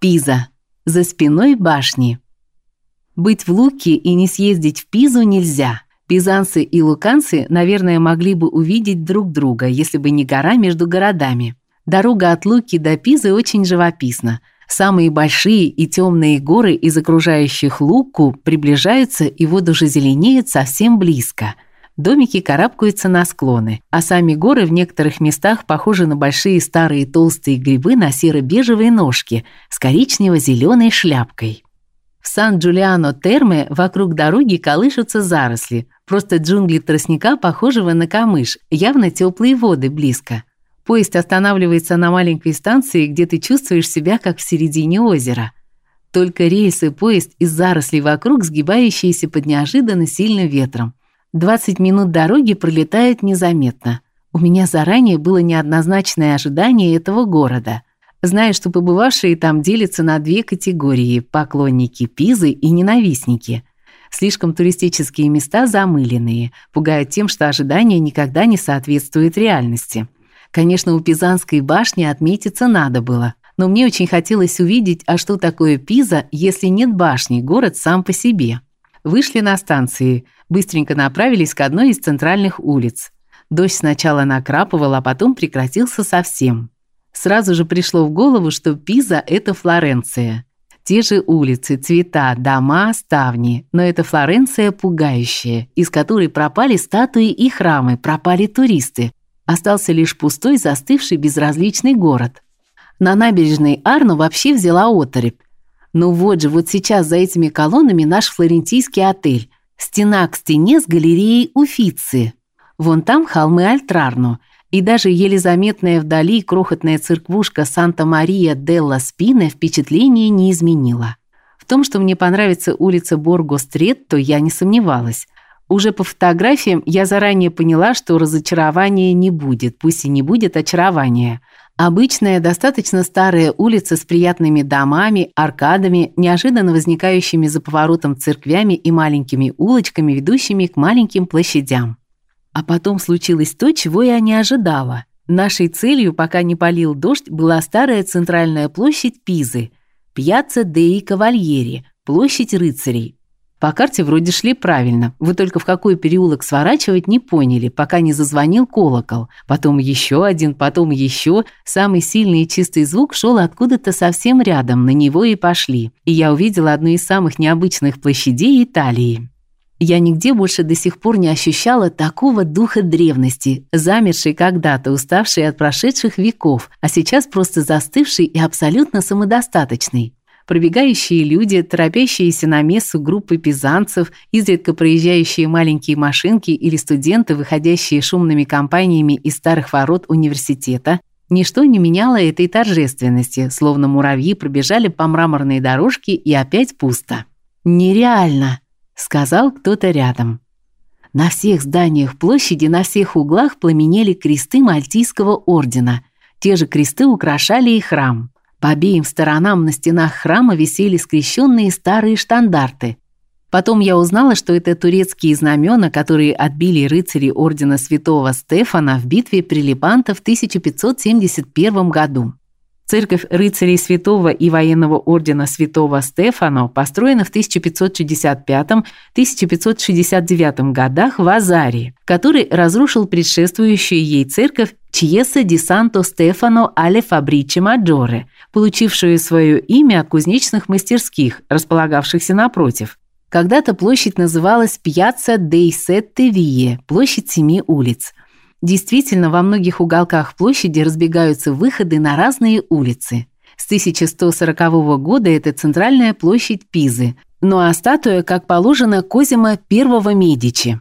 Пиза. За спиной башни. Быть в Луке и не съездить в Пизу нельзя. Пизанцы и луканцы, наверное, могли бы увидеть друг друга, если бы не гора между городами. Дорога от Луки до Пизы очень живописна. Самые большие и темные горы из окружающих Луку приближаются и вот уже зеленеют совсем близко. Домики карабкаются на склоны, а сами горы в некоторых местах похожи на большие старые толстые грибы на серо-бежевые ножки с коричнево зеленой шляпкой. В Сан-Джулиано-Терме вокруг дороги колышутся заросли, просто джунгли тростника, похожего на камыш, явно теплые воды близко. Поезд останавливается на маленькой станции, где ты чувствуешь себя как в середине озера. Только рельсы, поезд и заросли вокруг, сгибающиеся под неожиданно сильным ветром. 20 минут дороги пролетают незаметно. У меня заранее было неоднозначное ожидание этого города. Знаю, что побывавшие там делятся на две категории: поклонники Пизы и ненавистники. Слишком туристические места замыленные, пугают тем, что ожидания никогда не соответствуют реальности. Конечно, у Пизанской башни отметиться надо было, но мне очень хотелось увидеть, а что такое Пиза, если нет башни, город сам по себе. Вышли на станции, быстренько направились к одной из центральных улиц. Дождь сначала накрапывал, а потом прекратился совсем. Сразу же пришло в голову, что Пиза это Флоренция. Те же улицы, цвета, дома, ставни, но это Флоренция пугающая, из которой пропали статуи и храмы, пропали туристы, Остался лишь пустой, застывший, безразличный город. На набережной Арно вообще взяла оторопь. Ну вот же, вот сейчас за этими колоннами наш флорентийский отель. Стена к стене с галереей Уфицы. Вон там холмы Альтрарно. И даже еле заметная вдали крохотная церквушка Санта-Мария делла Спине впечатление не изменила. В том, что мне понравится улица Борго-Стрет, я не сомневалась. Уже по фотографиям я заранее поняла, что разочарования не будет, пусть и не будет очарования. Обычная, достаточно старая улица с приятными домами, аркадами, неожиданно возникающими за поворотом церквями и маленькими улочками, ведущими к маленьким площадям. А потом случилось то, чего я не ожидала. Нашей целью, пока не полил дождь, была старая центральная площадь Пизы, Пьяцца деи Кавальери, площадь рыцарей, по карте вроде шли правильно. Вы только в какой переулок сворачивать не поняли, пока не зазвонил колокол. Потом еще один, потом еще. Самый сильный и чистый звук шел откуда-то совсем рядом, на него и пошли. И я увидела одну из самых необычных площадей Италии. Я нигде больше до сих пор не ощущала такого духа древности, замершей когда-то, уставшей от прошедших веков, а сейчас просто застывшей и абсолютно самодостаточной пробегающие люди, торопящиеся на мессу группы пизанцев, изредка проезжающие маленькие машинки или студенты, выходящие шумными компаниями из старых ворот университета, ничто не меняло этой торжественности, словно муравьи пробежали по мраморной дорожке и опять пусто. «Нереально», — сказал кто-то рядом. На всех зданиях площади, на всех углах пламенели кресты Мальтийского ордена. Те же кресты украшали и храм. По обеим сторонам на стенах храма висели скрещенные старые штандарты. Потом я узнала, что это турецкие знамена, которые отбили рыцари ордена Святого Стефана в битве при Лепанто в 1571 году. Церковь рыцарей Святого и военного ордена Святого Стефано построена в 1565-1569 годах в Азарии, который разрушил предшествующую ей церковь Чиеса ди Санто Стефано alle Фабричи Маджоре, получившую свое имя от кузнечных мастерских, располагавшихся напротив. Когда-то площадь называлась Пьяцца dei Sette Vie, площадь семи улиц. Действительно, во многих уголках площади разбегаются выходы на разные улицы. С 1140 года это центральная площадь Пизы, ну а статуя, как положено, Козима I Медичи.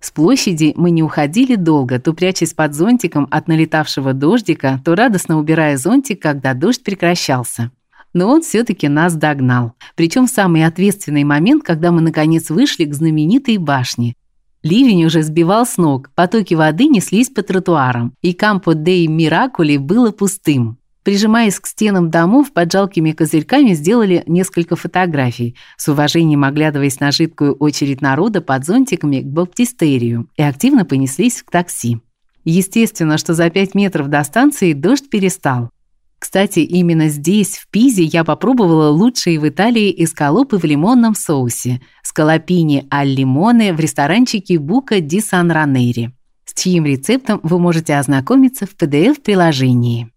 С площади мы не уходили долго, то прячась под зонтиком от налетавшего дождика, то радостно убирая зонтик, когда дождь прекращался. Но он все таки нас догнал. Причем самый ответственный момент, когда мы наконец вышли к знаменитой башне, Ливень уже сбивал с ног, потоки воды неслись по тротуарам, и Кампо дей Миракули было пустым. Прижимаясь к стенам домов, под жалкими козырьками сделали несколько фотографий, с уважением оглядываясь на жидкую очередь народа под зонтиками к баптистерию, и активно понеслись к такси. Естественно, что за пять метров до станции дождь перестал. Кстати, именно здесь, в Пизе, я попробовала лучшие в Италии эскалопы в лимонном соусе, скалопини аль лимоне в ресторанчике Бука ди Сан Ранери, с чьим рецептом вы можете ознакомиться в PDF-приложении.